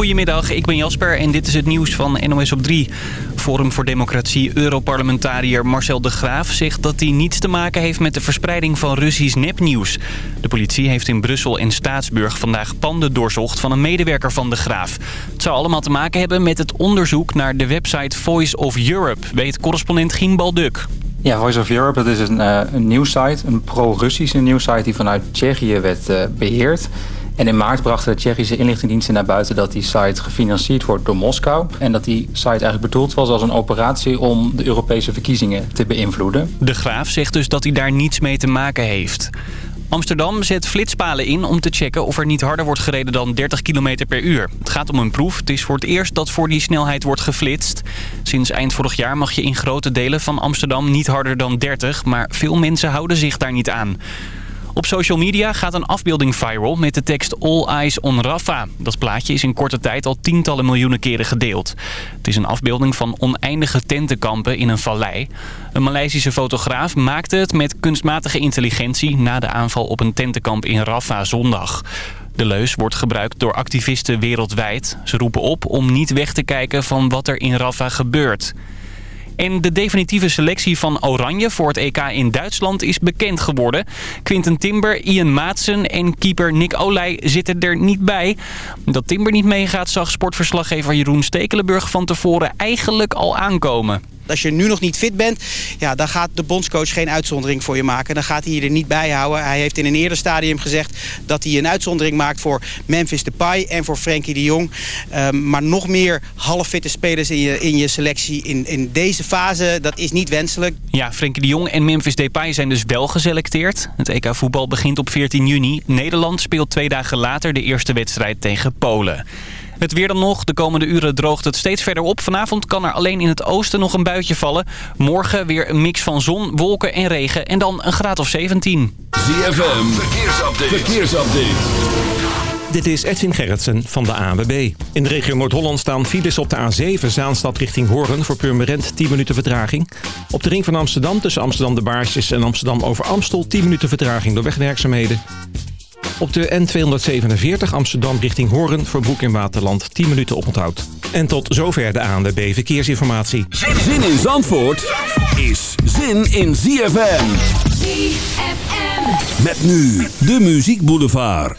Goedemiddag, ik ben Jasper en dit is het nieuws van NOS op 3. Forum voor Democratie Europarlementariër Marcel de Graaf zegt dat hij niets te maken heeft met de verspreiding van Russisch nepnieuws. De politie heeft in Brussel en Staatsburg vandaag panden doorzocht van een medewerker van de Graaf. Het zou allemaal te maken hebben met het onderzoek naar de website Voice of Europe, weet correspondent Gien Balduk. Ja, Voice of Europe, dat is een, uh, een nieuwssite, een pro-Russische nieuwssite die vanuit Tsjechië werd uh, beheerd. En in maart brachten de Tsjechische inlichtingendiensten naar buiten dat die site gefinancierd wordt door Moskou. En dat die site eigenlijk bedoeld was als een operatie om de Europese verkiezingen te beïnvloeden. De Graaf zegt dus dat hij daar niets mee te maken heeft. Amsterdam zet flitspalen in om te checken of er niet harder wordt gereden dan 30 km per uur. Het gaat om een proef. Het is voor het eerst dat voor die snelheid wordt geflitst. Sinds eind vorig jaar mag je in grote delen van Amsterdam niet harder dan 30, maar veel mensen houden zich daar niet aan. Op social media gaat een afbeelding viral met de tekst All Eyes on Rafa. Dat plaatje is in korte tijd al tientallen miljoenen keren gedeeld. Het is een afbeelding van oneindige tentenkampen in een vallei. Een Maleisische fotograaf maakte het met kunstmatige intelligentie... na de aanval op een tentenkamp in Rafa zondag. De leus wordt gebruikt door activisten wereldwijd. Ze roepen op om niet weg te kijken van wat er in Rafa gebeurt. En de definitieve selectie van Oranje voor het EK in Duitsland is bekend geworden. Quinten Timber, Ian Maatsen en keeper Nick Olij zitten er niet bij. Dat Timber niet meegaat zag sportverslaggever Jeroen Stekelenburg van tevoren eigenlijk al aankomen. Als je nu nog niet fit bent, ja, dan gaat de bondscoach geen uitzondering voor je maken. Dan gaat hij je er niet bij houden. Hij heeft in een eerder stadium gezegd dat hij een uitzondering maakt voor Memphis Depay en voor Frenkie de Jong. Um, maar nog meer halffitte spelers in je, in je selectie in, in deze fase, dat is niet wenselijk. Ja, Frenkie de Jong en Memphis Depay zijn dus wel geselecteerd. Het EK voetbal begint op 14 juni. Nederland speelt twee dagen later de eerste wedstrijd tegen Polen. Het weer dan nog. De komende uren droogt het steeds verder op. Vanavond kan er alleen in het oosten nog een buitje vallen. Morgen weer een mix van zon, wolken en regen. En dan een graad of 17. ZFM, verkeersupdate. verkeersupdate. Dit is Edwin Gerritsen van de ANWB. In de regio Noord-Holland staan files op de A7 Zaanstad richting Hoorn... voor Purmerend 10 minuten vertraging. Op de ring van Amsterdam tussen Amsterdam de Baarsjes en Amsterdam over Amstel... 10 minuten vertraging door wegwerkzaamheden. Op de N247 Amsterdam richting Hoorn voor Broek in Waterland 10 minuten oponthoud. En tot zover de ANWB Verkeersinformatie. Zin in Zandvoort is zin in ZFM. ZFM. Met nu de Muziek Boulevard.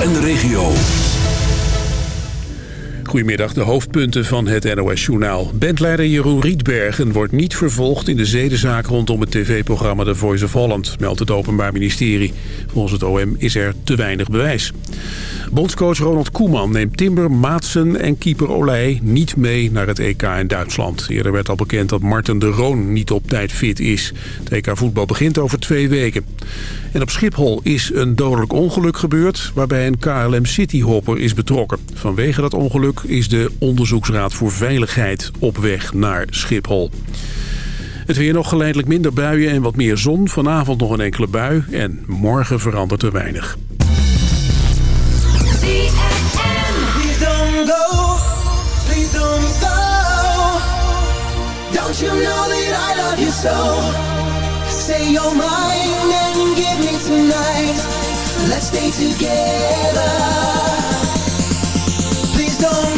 en de regio. Goedemiddag, de hoofdpunten van het NOS-journaal. Bandleider Jeroen Rietbergen wordt niet vervolgd in de zedenzaak... rondom het tv-programma The Voice of Holland, meldt het Openbaar Ministerie. Volgens het OM is er te weinig bewijs. Bondscoach Ronald Koeman neemt Timber, Maatsen en keeper Olij... niet mee naar het EK in Duitsland. Eerder werd al bekend dat Martin de Roon niet op tijd fit is. Het EK voetbal begint over twee weken. En op Schiphol is een dodelijk ongeluk gebeurd... waarbij een KLM Cityhopper is betrokken. Vanwege dat ongeluk is de Onderzoeksraad voor Veiligheid op weg naar Schiphol. Het weer nog geleidelijk minder buien en wat meer zon. Vanavond nog een enkele bui en morgen verandert er weinig. Don't you know that I love you so? say you're mine and give me tonight. Let's stay together. Please don't.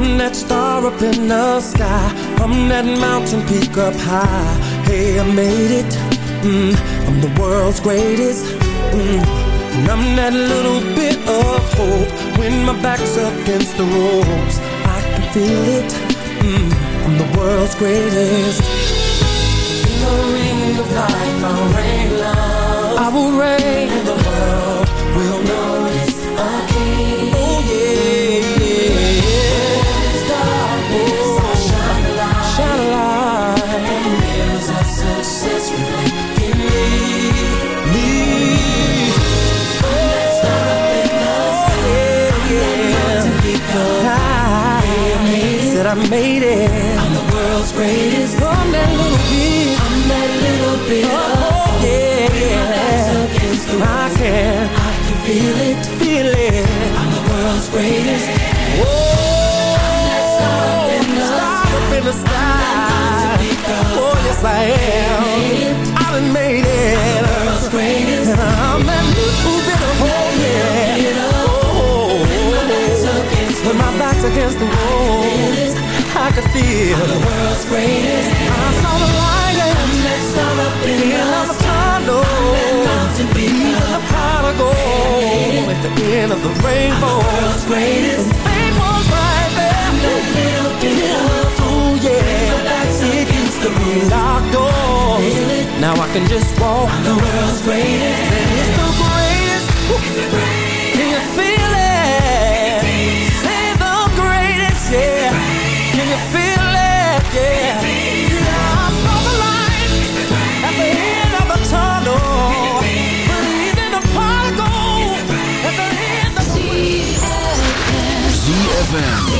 I'm that star up in the sky. I'm that mountain peak up high. Hey, I made it. Mm, I'm the world's greatest. Mm, and I'm that little bit of hope when my back's against the ropes. I can feel it. Mm, I'm the world's greatest. In the ring of life, I'll reign love. I will reign, I made it. I'm the world's greatest. I'm that little bit. I'm that little bit. Oh, oh yeah. I can. I can feel it. Feel it. I'm the world's greatest. Whoa. I'm that star up in the star up in the sky. Oh, yes, I am. I can feel I'm the world's greatest. I saw the light and that sun up in the tunnel. Even the prodigal at the end of the rainbow. I'm The world's greatest. And fame was right there. That little bit of ooh yeah. It used to be locked doors. Now I can just walk. I'm the world's greatest. And it's the greatest. Can ZFM.